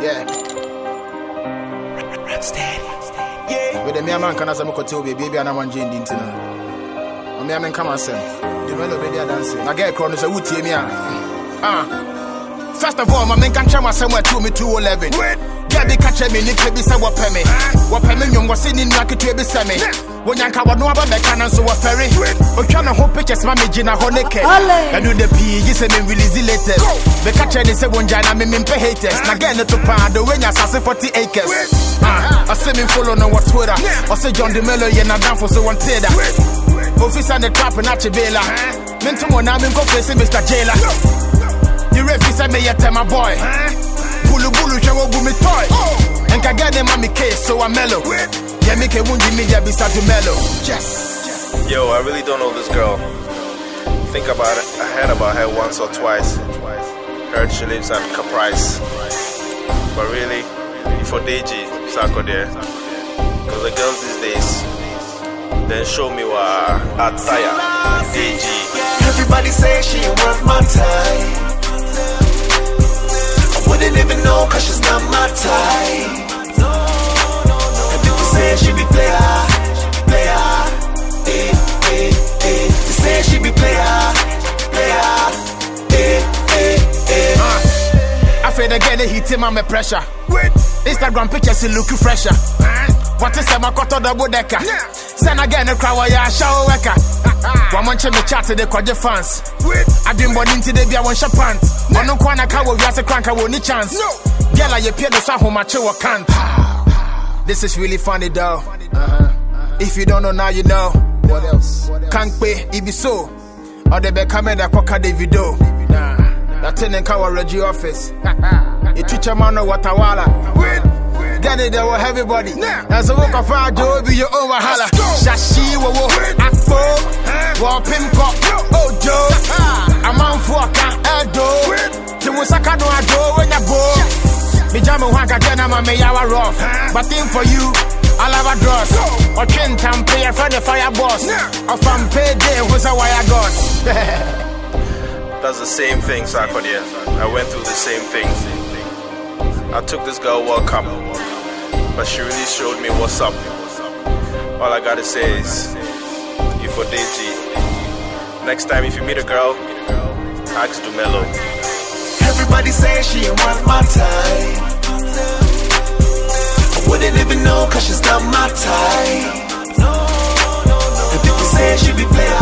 Yeah. With me, a man can as I'm to be baby and I'm on Jane Dintina. I mean, I'm come and say, the melody they are dancing. I get a chrono, so would me. Ah. First of all, my man can try my somewhere to me 211. Gabi catch me, Nick be say what pay me. What pay me, young was in in like to be semi. When yanka wa no aba me can so what ferry. O twa na ho pictures ma me gina ho naked. I do the P, you say me release the latest. Me catch any say one jana me me pay haters. Na get to pan the when ya sase 40 acres. Ah, I say me follow no what Twitter. I say John Dumelo yeah na down for so one trader. Officer the trap na chibela. Mentu mo na me go face Mr. Jailer. The referee say me yet my boy. Bulu bulu show go me toy. And ka get them me case so I'm mellow. Yeah, me ke wundi me ya bisa to mellow. Yes. Yo, I really don't know this girl. Think about it. I heard about her once or twice. Heard she lives at Caprice. But really, for Deji, Sako there. Cause the girls these days, then show me what Ataya, Deji. Everybody say she ain't worth my time. Know she's not my type. And people say she be player, player, eh, eh, eh. They say she be player, player, eh, eh, eh. I feel again they hit him on my pressure. Instagram pictures he look you fresher. What is my koto double decker? Send again a crowd you show worker. One month me chat to fans. I been born into the beer one shop pants. One no kwana ka wo wiase kranka wo ni chance. Girl I appear the sa home macho can't. This is really funny though. If you don't know now you know. What else? Can't pay if you so. Or the back camera that kwaka Davido. That in our Reggie office. You teacher man know what I wala. Get it there with everybody. As a walk of fire, do be your own wahala. Shashi wo wo akpo. Wa pimko. Oh Joe. A man for a edo. To Musaka no ado when you go. Me jam wanka tena ma me yawa rough. But thing for you. I love a dross. Or chin tam player for the fire boss. Or from payday who's a wire gods. That's the same thing, Sako there. I went through the same thing. I took this girl welcome, but she really showed me what's up. All I gotta say is, you for DG. Next time if you meet a girl, ask Dumelo. Everybody say she ain't worth my time. I wouldn't even know cause she's not my type. And people say she be playing